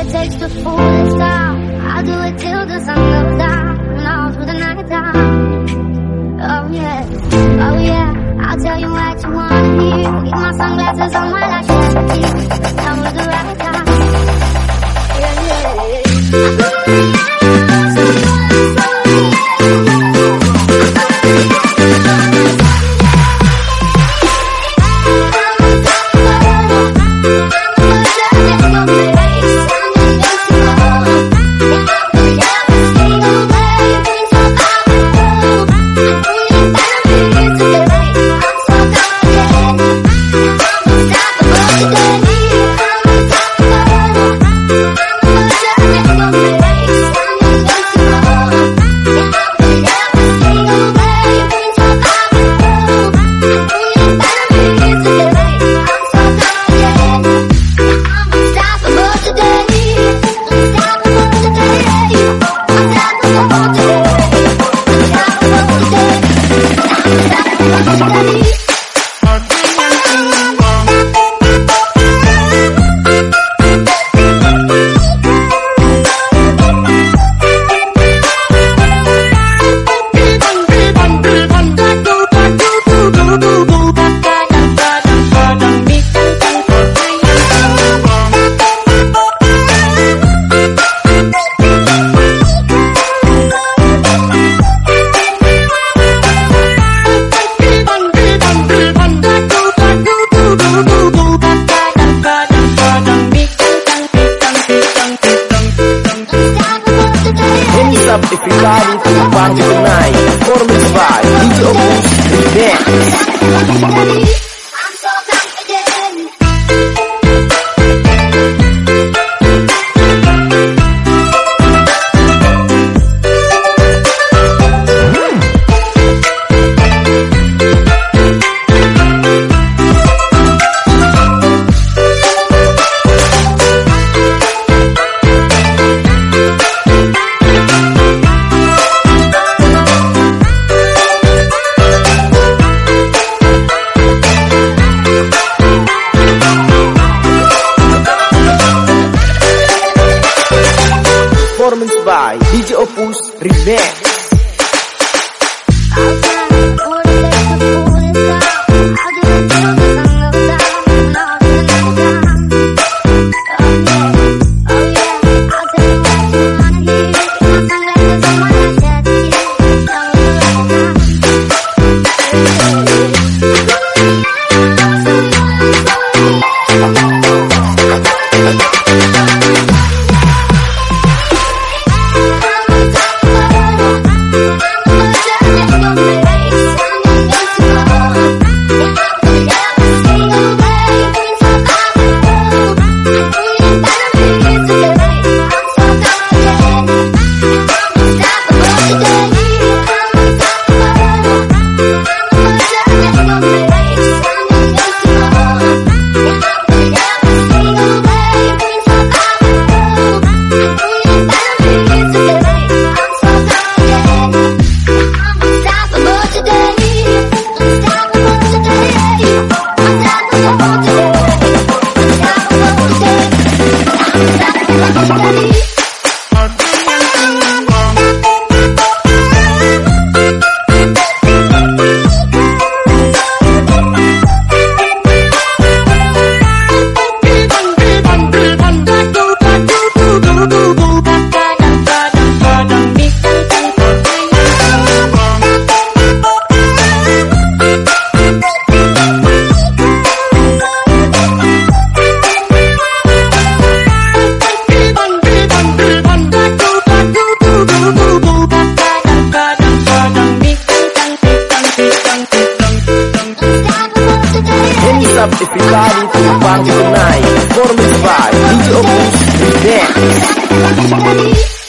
it takes to fool and stop. I'll do it till the sun goes down and all through the night time. Oh yeah, oh yeah. I'll tell you what you wanna hear. Keep my sunglasses on my Thank you. If you're ready to party tonight, for me by DJ Dance. River. Hands up if you ready to party tonight. Performance by DJ Opus Dance.